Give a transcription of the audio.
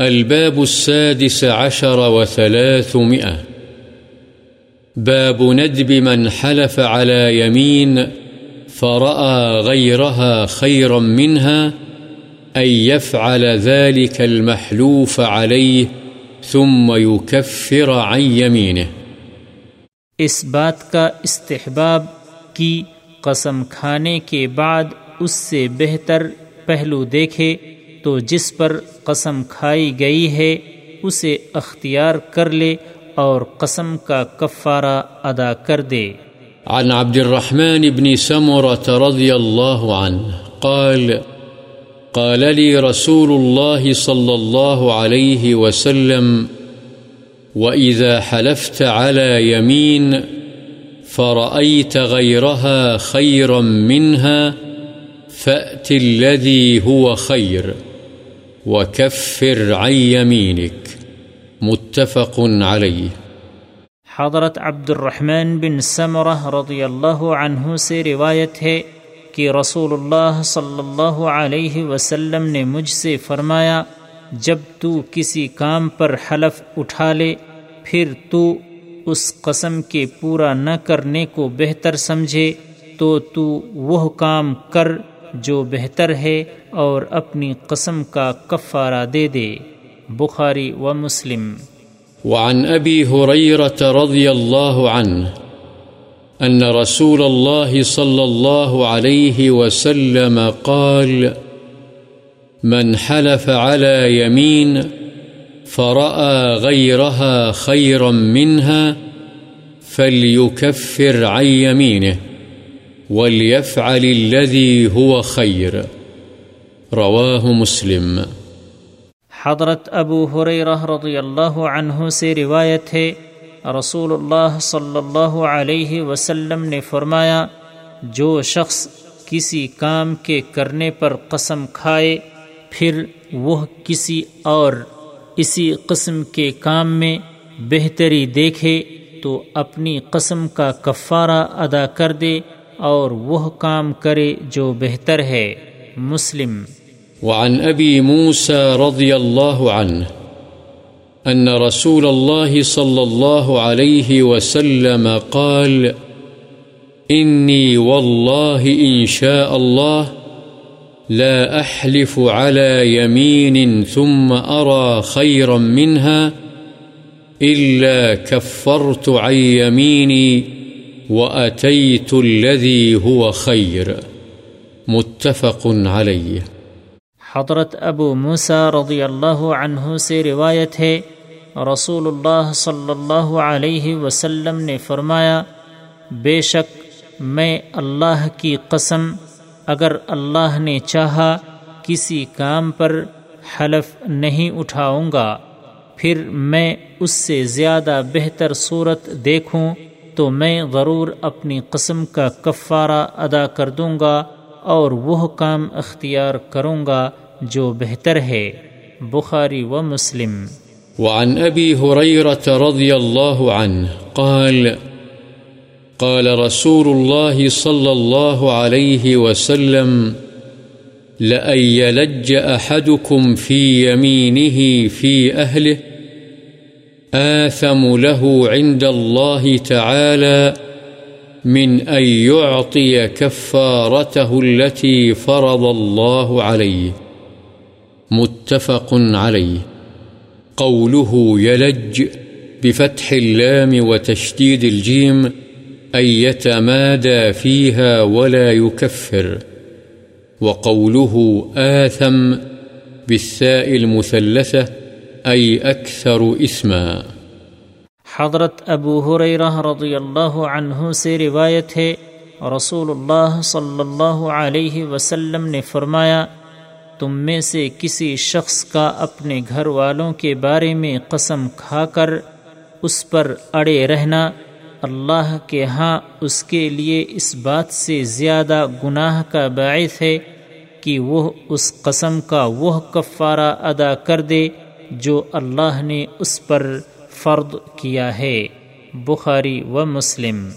الباب السادس عشر وثلاثمئة باب ندب من حلف على يمين فرأى غيرها خيرا منها، أن يفعل ذلك المحلوف عليه ثم يكفر عن يمينه. اس بات کا استحباب کی قسم کھانے کے بعد اس سے بہتر پہلو دیکھے تو جس پر قسم کھائی گئی ہے، اسے اختیار کر لے اور قسم کا کفارہ ادا کر دے۔ عن عبد الرحمن بن سمرة رضي الله عنه قال قال لي رسول الله صلى الله عليه وسلم، وإذا حلفت على يمين فرأيت غيرها خيرا منها، فأت الذي هو خير۔ وكفر عن يمينك متفق عليه حضرت عبد الرحمن بن سمرہ رضی اللہ عنہ سے روایت ہے کہ رسول اللہ صلی اللہ علیہ وسلم نے مجھ سے فرمایا، جب تو کسی کام پر حلف اٹھا لے، پھر تو اس قسم کے پورا نہ کرنے کو بہتر سمجھے، تو تو وہ کام کر جو بہتر ہے اور اپنی قسم کا کفارہ دے دے۔ بخاری و مسلم۔ وعن أبي هريرة رضي الله عنه أن رسول الله صلى الله عليه وسلم قال، من حلف على يمين فرأى غيرها خيرا منها فليكفر عن يمينه وليفعل الذي هو خير۔ رواه مسلم۔ حضرت ابو حریرہ رضی اللہ عنہ سے روایت ہے رسول اللہ صلی اللہ علیہ وسلم نے فرمایا، جو شخص کسی کام کے کرنے پر قسم کھائے، پھر وہ کسی اور اسی قسم کے کام میں بہتری دیکھے تو اپنی قسم کا کفارہ ادا کر دے۔ اور وہ کام کرے جو بہتر ہے۔ مسلم۔ وعن أبي موسى رضي الله عنه أن رسول الله صلى الله عليه وسلم قال إني والله إن شاء الله لا أحلف على يمين ثم أرى خيرا منها إلا كفرت عن يميني وأتيت الذي هو خير، متفق عليه۔ حضرت ابو موسیٰ رضی اللہ عنہ سے روایت ہے رسول اللہ صلی اللہ علیہ وسلم نے فرمایا، بے شک میں اللہ کی قسم، اگر اللہ نے چاہا کسی کام پر حلف نہیں اٹھاؤں گا، پھر میں اس سے زیادہ بہتر صورت دیکھوں۔ تو میں ضرور اپنی قسم کا کفارہ ادا کر دوں گا اور وہ کام اختیار کروں گا جو بہتر ہے۔ بخاری و مسلم۔ وعن أبي هريرة رضي الله عنه قال قال رسول الله صلى الله عليه وسلم لأن يلج أحدكم في يمينه في أهله آثم له عند الله تعالى من أن يعطي كفارته التي فرض الله عليه. متفق عليه. قوله يلج بفتح اللام وتشديد الجيم أن يتمادى فيها ولا يكفر. وقوله آثم بالثاء المثلثة أي أكثر إثما. حضرت ابو حریرہ رضی اللہ عنہ سے روایت ہے رسول اللہ صلی اللہ علیہ وسلم نے فرمایا، تم میں سے کسی شخص کا اپنے گھر والوں کے بارے میں قسم کھا کر اس پر اڑے رہنا، اللہ کے ہاں اس کے لیے اس بات سے زیادہ گناہ کا باعث ہے کہ وہ اس قسم کا وہ کفارہ ادا کر دے جو اللہ نے اس پر فرد کیا ہے بخاری و مسلم۔